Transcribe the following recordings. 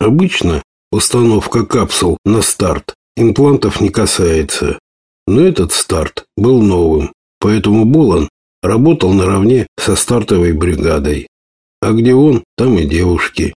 Обычно установка капсул на старт имплантов не касается. Но этот старт был новым, поэтому Болон работал наравне со стартовой бригадой. А где он, там и девушки.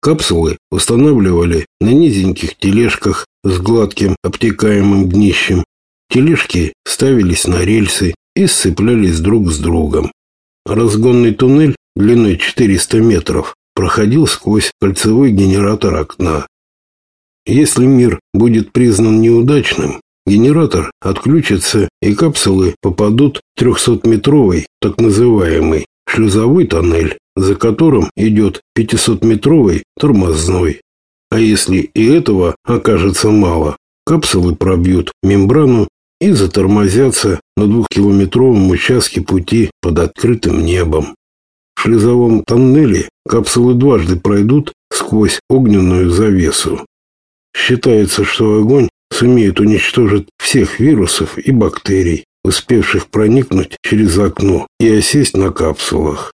Капсулы устанавливали на низеньких тележках с гладким обтекаемым днищем. Тележки ставились на рельсы и сцеплялись друг с другом. Разгонный туннель длиной 400 метров проходил сквозь кольцевой генератор окна. Если мир будет признан неудачным, генератор отключится и капсулы попадут в 300-метровый, так называемый, шлюзовой тоннель, за которым идет 500-метровый тормозной. А если и этого окажется мало, капсулы пробьют мембрану и затормозятся на двухкилометровом участке пути под открытым небом. Шлюзовом тоннеле капсулы дважды пройдут сквозь огненную завесу. Считается, что огонь сумеет уничтожить всех вирусов и бактерий, успевших проникнуть через окно и осесть на капсулах.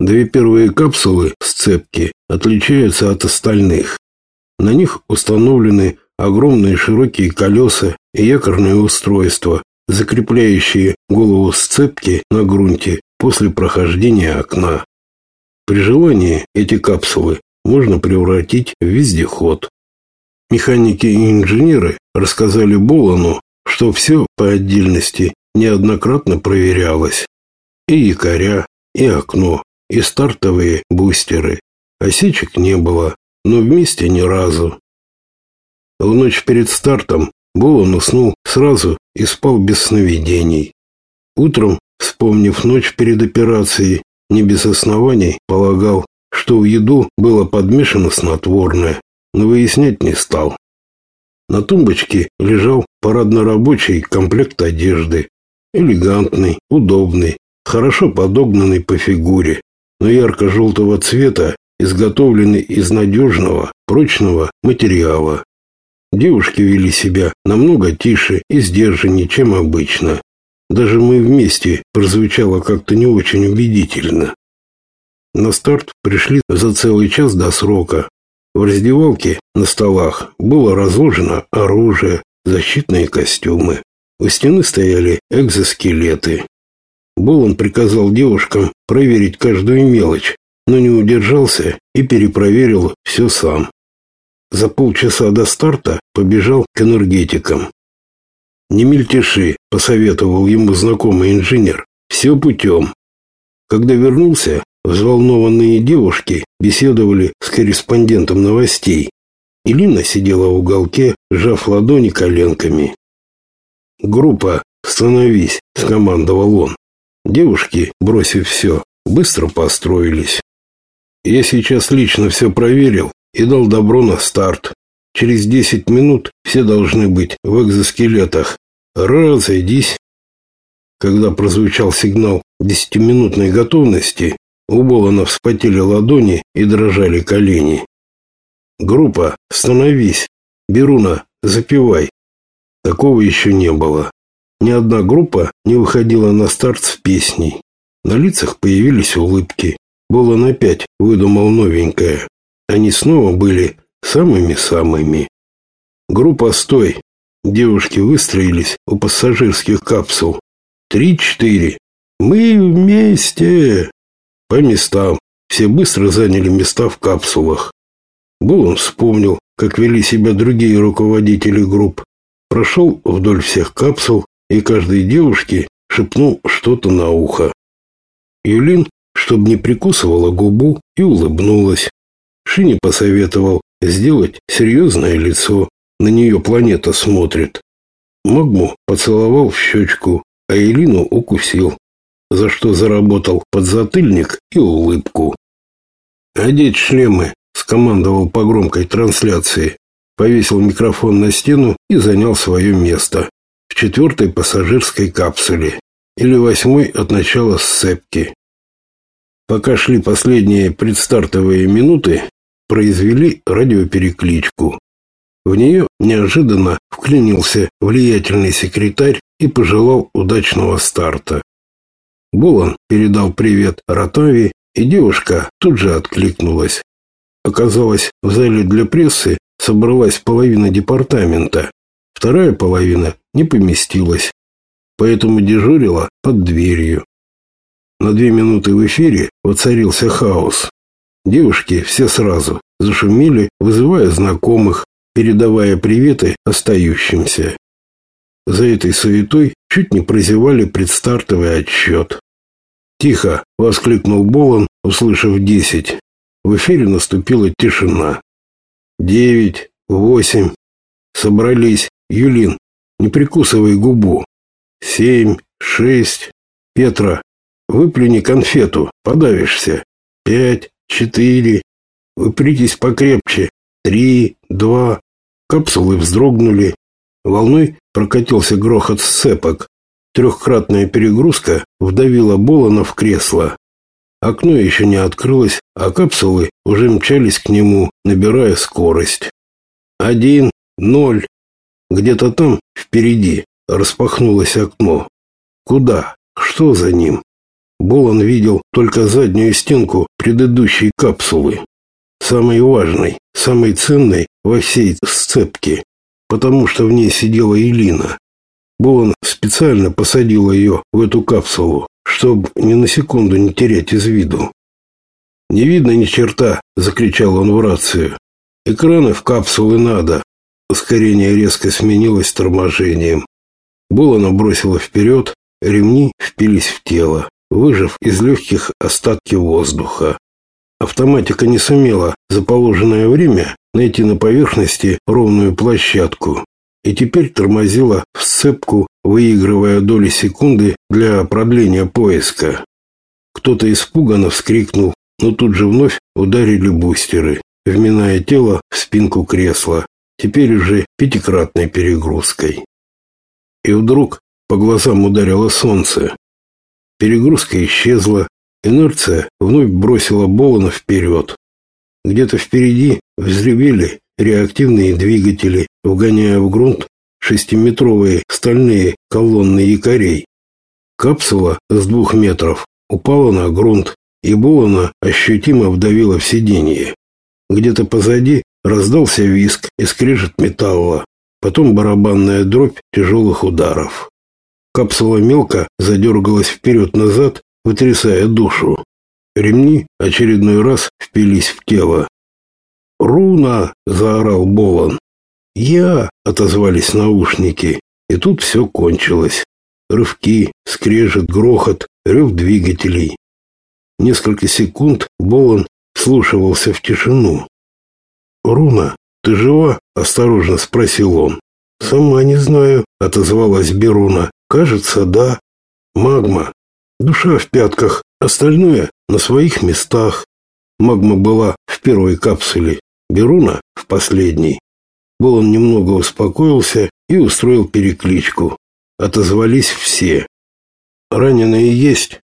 Две первые капсулы сцепки отличаются от остальных. На них установлены огромные широкие колеса и якорные устройства, закрепляющие голову сцепки на грунте после прохождения окна. При желании эти капсулы можно превратить в вездеход. Механики и инженеры рассказали Болану, что все по отдельности неоднократно проверялось. И якоря, и окно, и стартовые бустеры. Осечек не было, но вместе ни разу. В ночь перед стартом Болан уснул сразу и спал без сновидений. Утром, вспомнив ночь перед операцией, не без оснований полагал, что в еду было подмешано снотворное но выяснять не стал. На тумбочке лежал парадно-рабочий комплект одежды. Элегантный, удобный, хорошо подогнанный по фигуре, но ярко-желтого цвета, изготовленный из надежного, прочного материала. Девушки вели себя намного тише и сдержаннее, чем обычно. Даже мы вместе прозвучало как-то не очень убедительно. На старт пришли за целый час до срока, в раздевалке на столах было разложено оружие, защитные костюмы. У стены стояли экзоскелеты. Болон приказал девушкам проверить каждую мелочь, но не удержался и перепроверил все сам. За полчаса до старта побежал к энергетикам. «Не мельтеши», — посоветовал ему знакомый инженер. «Все путем». Когда вернулся, Взволнованные девушки беседовали с корреспондентом новостей. Илина сидела в уголке, сжав ладони коленками. «Группа, становись!» – скомандовал он. Девушки, бросив все, быстро построились. Я сейчас лично все проверил и дал добро на старт. Через десять минут все должны быть в экзоскелетах. Разойдись. Когда прозвучал сигнал десятиминутной готовности, у Болона вспотели ладони и дрожали колени. «Группа, становись! Беруна, запивай!» Такого еще не было. Ни одна группа не выходила на старт с песней. На лицах появились улыбки. Болон опять выдумал новенькое. Они снова были самыми-самыми. «Группа, стой!» Девушки выстроились у пассажирских капсул. «Три-четыре!» «Мы вместе!» По местам. Все быстро заняли места в капсулах. Булон вспомнил, как вели себя другие руководители групп. Прошел вдоль всех капсул и каждой девушке шепнул что-то на ухо. Юлин, чтобы не прикусывала губу, и улыбнулась. Шине посоветовал сделать серьезное лицо. На нее планета смотрит. Магму поцеловал в щечку, а Элину укусил за что заработал подзатыльник и улыбку. «Одеть шлемы!» – скомандовал по громкой трансляции. Повесил микрофон на стену и занял свое место в четвертой пассажирской капсуле или восьмой от начала сцепки. Пока шли последние предстартовые минуты, произвели радиоперекличку. В нее неожиданно вклинился влиятельный секретарь и пожелал удачного старта. Булан передал привет Ротави, и девушка тут же откликнулась. Оказалось, в зале для прессы собралась половина департамента. Вторая половина не поместилась, поэтому дежурила под дверью. На две минуты в эфире воцарился хаос. Девушки все сразу зашумели, вызывая знакомых, передавая приветы остающимся. За этой суетой чуть не прозевали предстартовый отсчет. «Тихо!» — воскликнул Болон, услышав десять. В эфире наступила тишина. «Девять, восемь. Собрались. Юлин, не прикусывай губу. Семь, шесть. Петра, выплюни конфету, подавишься. Пять, четыре. Выпритесь покрепче. Три, два. Капсулы вздрогнули. Волной прокатился грохот сцепок. Трехкратная перегрузка вдавила Болона в кресло. Окно еще не открылось, а капсулы уже мчались к нему, набирая скорость. Один, ноль. Где-то там, впереди, распахнулось окно. Куда? Что за ним? Болон видел только заднюю стенку предыдущей капсулы. Самой важной, самой ценной во всей сцепке, потому что в ней сидела Элина. Болон специально посадил ее в эту капсулу, чтобы ни на секунду не терять из виду. «Не видно ни черта!» – закричал он в рацию. «Экраны в капсулы надо!» Ускорение резко сменилось торможением. Болона бросило вперед, ремни впились в тело, выжав из легких остатки воздуха. Автоматика не сумела за положенное время найти на поверхности ровную площадку и теперь тормозила в сцепку, выигрывая доли секунды для продления поиска. Кто-то испуганно вскрикнул, но тут же вновь ударили бустеры, вминая тело в спинку кресла, теперь уже пятикратной перегрузкой. И вдруг по глазам ударило солнце. Перегрузка исчезла, инерция вновь бросила Болона вперед. Где-то впереди взревели реактивные двигатели, вгоняя в грунт шестиметровые стальные колонны якорей. Капсула с двух метров упала на грунт, и Болона ощутимо вдавила в сиденье. Где-то позади раздался виск и скрежет металла, потом барабанная дробь тяжелых ударов. Капсула мелко задергалась вперед-назад, вытрясая душу. Ремни очередной раз впились в тело. «Руна!» – заорал Болон. «Я!» – отозвались наушники. И тут все кончилось. Рывки, скрежет, грохот, рев двигателей. Несколько секунд Болон слушался в тишину. «Руна, ты жива?» – осторожно спросил он. «Сама не знаю», – отозвалась Беруна. «Кажется, да. Магма. Душа в пятках, остальное на своих местах». Магма была в первой капсуле, Беруна в последней. Болон немного успокоился и устроил перекличку. Отозвались все. «Раненые есть?»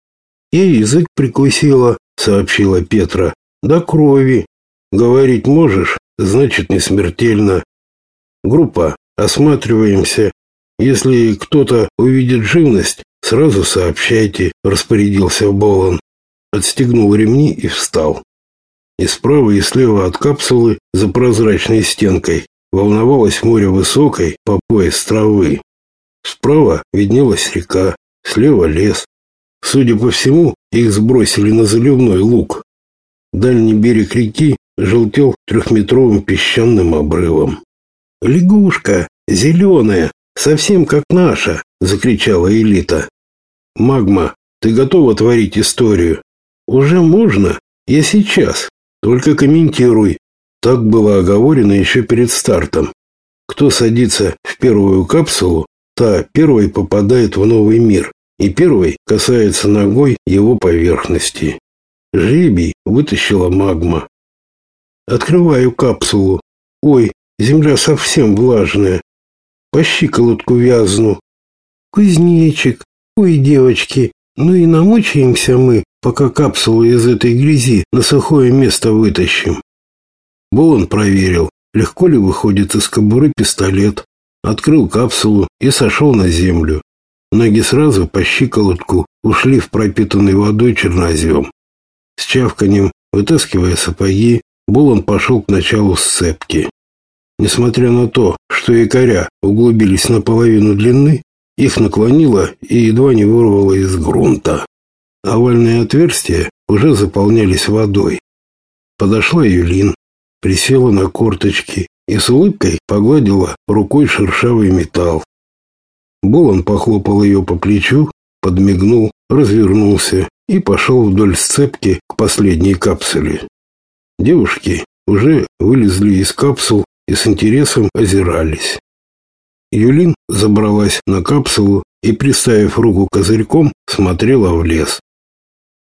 «Я язык прикусила», — сообщила Петра. «До крови. Говорить можешь, значит, не смертельно. Группа, осматриваемся. Если кто-то увидит живность, сразу сообщайте», — распорядился Болон. Отстегнул ремни и встал. И справа, и слева от капсулы за прозрачной стенкой волновалось море высокой по пояс травы. Справа виднелась река, слева лес. Судя по всему, их сбросили на заливной луг. Дальний берег реки желтел трехметровым песчаным обрывом. «Лягушка! Зеленая! Совсем как наша!» — закричала Элита. «Магма, ты готова творить историю?» «Уже можно? Я сейчас. Только комментируй. Так было оговорено еще перед стартом. Кто садится в первую капсулу, та первой попадает в новый мир, и первой касается ногой его поверхности. Жребий вытащила магма. Открываю капсулу. Ой, земля совсем влажная. По щиколотку вязну. Кузнечик. Ой, девочки, ну и намучаемся мы, пока капсулу из этой грязи на сухое место вытащим. Болон проверил, легко ли выходит из кобуры пистолет, открыл капсулу и сошел на землю. Ноги сразу по щиколотку ушли в пропитанный водой чернозем. С чавканием, вытаскивая сапоги, Булан пошел к началу сцепки. Несмотря на то, что якоря углубились наполовину длины, их наклонило и едва не вырвало из грунта. Овальные отверстия уже заполнялись водой. Подошла Юлин, присела на корточки и с улыбкой погладила рукой шершавый металл. Болон похлопал ее по плечу, подмигнул, развернулся и пошел вдоль сцепки к последней капсуле. Девушки уже вылезли из капсул и с интересом озирались. Юлин забралась на капсулу и, приставив руку козырьком, смотрела в лес.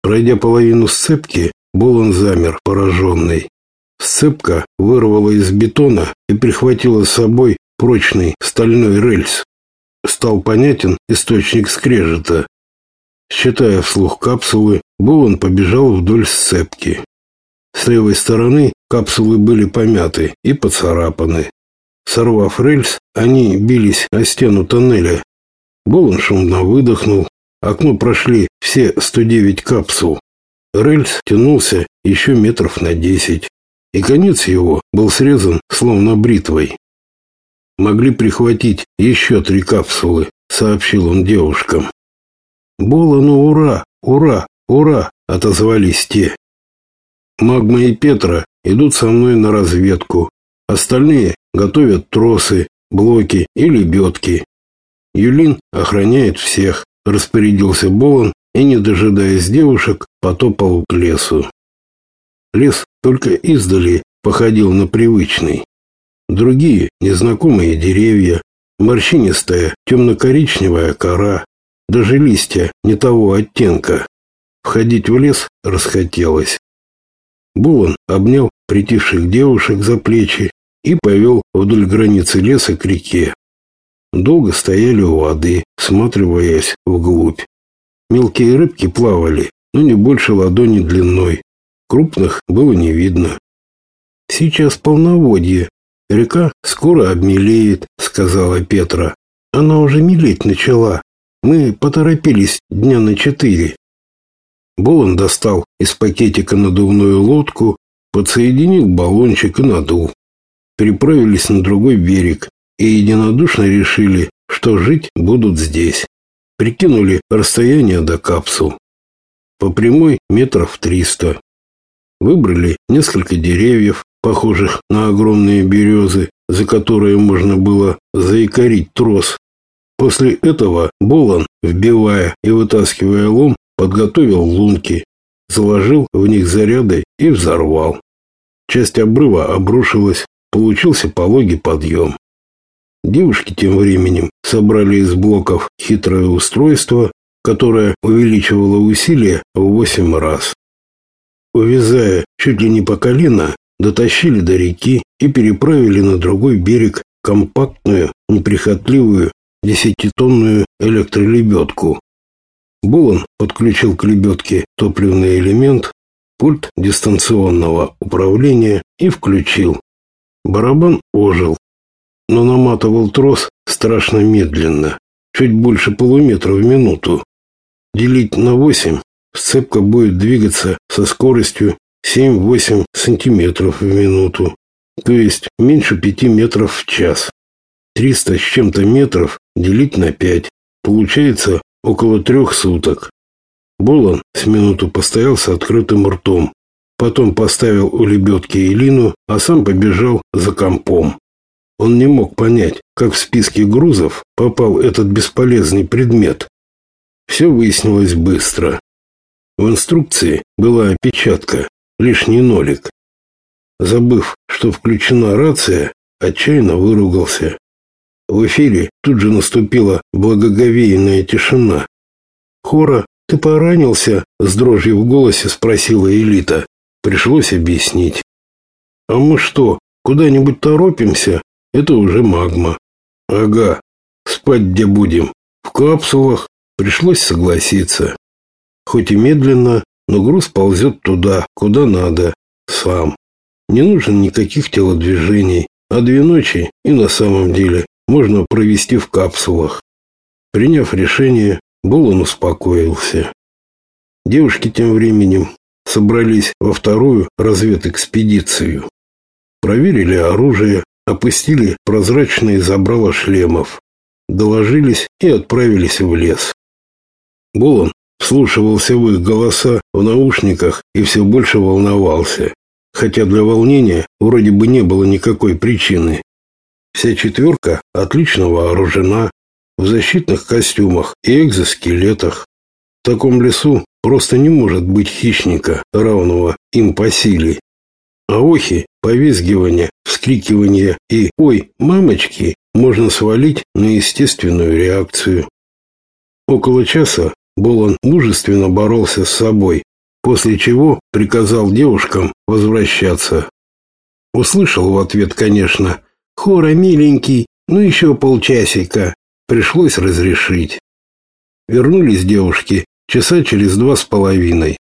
Пройдя половину сцепки, Болон замер, пораженный. Сцепка вырвала из бетона и прихватила с собой прочный стальной рельс. Стал понятен источник скрежета. Считая вслух капсулы, Болон побежал вдоль сцепки. С левой стороны капсулы были помяты и поцарапаны. Сорвав рельс, они бились о стену тоннеля. Болон шумно выдохнул. Окно прошли все 109 капсул. Рельс тянулся еще метров на 10, и конец его был срезан словно бритвой. Могли прихватить еще три капсулы, сообщил он девушкам. Болону ура, ура, ура, отозвались те. Магма и Петра идут со мной на разведку. Остальные готовят тросы, блоки и лебедки. Юлин охраняет всех, распорядился Болон и, не дожидаясь девушек, потопал к лесу. Лес только издали походил на привычный. Другие незнакомые деревья, морщинистая темно-коричневая кора, даже листья не того оттенка. Входить в лес расхотелось. Булан обнял притихших девушек за плечи и повел вдоль границы леса к реке. Долго стояли у воды, всматриваясь вглубь. Мелкие рыбки плавали, но не больше ладони длиной. Крупных было не видно. Сейчас полноводье. Река скоро обмелеет, сказала Петра. Она уже мелеть начала. Мы поторопились дня на четыре. Болон достал из пакетика надувную лодку, подсоединил баллончик и надул. Переправились на другой берег и единодушно решили, что жить будут здесь. Прикинули расстояние до капсул. По прямой метров триста. Выбрали несколько деревьев, похожих на огромные березы, за которые можно было заикарить трос. После этого Болан, вбивая и вытаскивая лом, подготовил лунки, заложил в них заряды и взорвал. Часть обрыва обрушилась, получился пологий подъем. Девушки тем временем собрали из блоков хитрое устройство, которое увеличивало усилие в восемь раз. Увязая чуть ли не по колено, дотащили до реки и переправили на другой берег компактную, неприхотливую десятитонную электролебедку. Булан подключил к лебедке топливный элемент, пульт дистанционного управления и включил. Барабан ожил, но наматывал трос страшно медленно, чуть больше полуметра в минуту. Делить на 8, сцепка будет двигаться со скоростью 7-8 сантиметров в минуту, то есть меньше 5 метров в час. 300 с чем-то метров делить на 5, получается около трех суток. Болон с минуту постоял с открытым ртом, потом поставил у лебедки Элину, а сам побежал за компом. Он не мог понять, как в списке грузов попал этот бесполезный предмет. Все выяснилось быстро. В инструкции была опечатка, лишний нолик. Забыв, что включена рация, отчаянно выругался. В эфире тут же наступила благоговейная тишина. «Хора, ты поранился?» — с дрожью в голосе спросила Элита. Пришлось объяснить. «А мы что, куда-нибудь торопимся?» Это уже магма. «Ага, спать где будем?» «В капсулах». Пришлось согласиться. Хоть и медленно, но груз ползет туда, куда надо, сам. Не нужен никаких телодвижений, а две ночи и на самом деле можно провести в капсулах. Приняв решение, Болон успокоился. Девушки тем временем собрались во вторую разведэкспедицию. Проверили оружие, опустили прозрачные забрала шлемов, доложились и отправились в лес. Болон вслушивался в их голоса в наушниках и все больше волновался, хотя для волнения вроде бы не было никакой причины. Вся четверка отлично вооружена, в защитных костюмах и экзоскелетах. В таком лесу просто не может быть хищника, равного им по силе. А охи, повизгивание, вскрикивание и «Ой, мамочки!» можно свалить на естественную реакцию. Около часа Болон мужественно боролся с собой, после чего приказал девушкам возвращаться. Услышал в ответ, конечно, «Хора, миленький, ну еще полчасика». Пришлось разрешить. Вернулись девушки часа через два с половиной.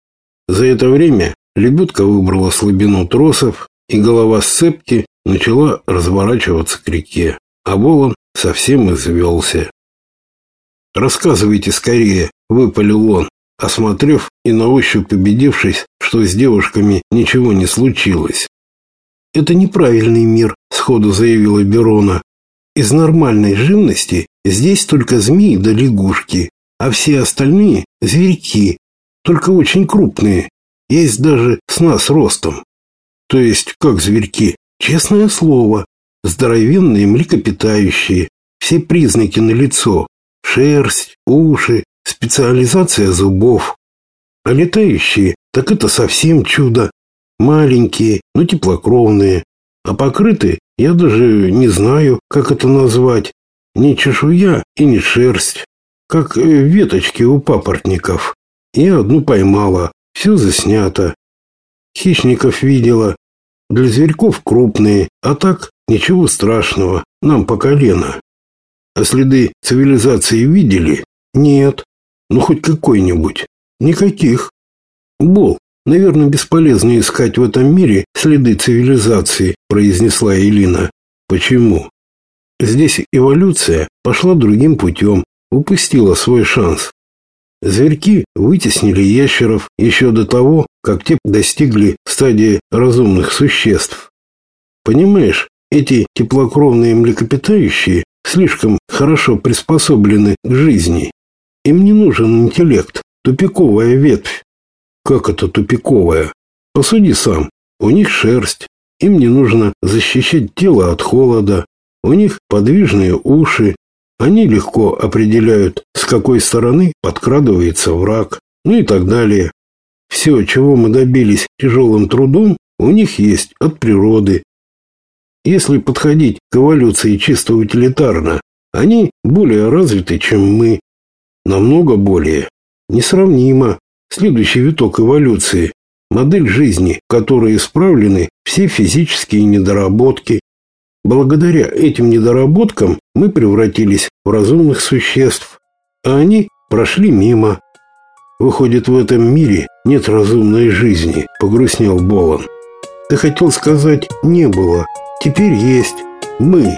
За это время лебедка выбрала слабину тросов, и голова сцепки начала разворачиваться к реке, а Болон совсем извелся. «Рассказывайте скорее», — выпалил он, осмотрев и на ощупь убедившись, что с девушками ничего не случилось. «Это неправильный мир», — сходу заявила Берона. «Из нормальной живности здесь только змеи да лягушки, а все остальные — зверьки, только очень крупные, есть даже с нас ростом. То есть, как зверьки, честное слово, здоровенные млекопитающие, все признаки налицо, шерсть, уши, специализация зубов. А летающие, так это совсем чудо. Маленькие, но теплокровные. А покрыты, я даже не знаю, как это назвать. Не чешуя и не шерсть. Как э, веточки у папоротников. Я одну поймала, все заснято. Хищников видела. Для зверьков крупные, а так ничего страшного, нам по колено. А следы цивилизации видели? Нет. Ну хоть какой-нибудь. Никаких. Бол, наверное, бесполезно искать в этом мире следы цивилизации, произнесла Элина. Почему? Здесь эволюция пошла другим путем, упустила свой шанс. Зверьки вытеснили ящеров еще до того, как те достигли стадии разумных существ. Понимаешь, эти теплокровные млекопитающие слишком хорошо приспособлены к жизни. Им не нужен интеллект, тупиковая ветвь. Как это тупиковая? Посуди сам. У них шерсть. Им не нужно защищать тело от холода. У них подвижные уши. Они легко определяют, с какой стороны подкрадывается враг. Ну и так далее. Все, чего мы добились тяжелым трудом, у них есть от природы. Если подходить к эволюции чисто утилитарно, они более развиты, чем мы. Намного более. Несравнимо. Следующий виток эволюции – модель жизни, в которой исправлены все физические недоработки. Благодаря этим недоработкам мы превратились в разумных существ, а они прошли мимо. Выходит, в этом мире нет разумной жизни, погрустнел Болон. Ты хотел сказать «не было», Теперь есть мы,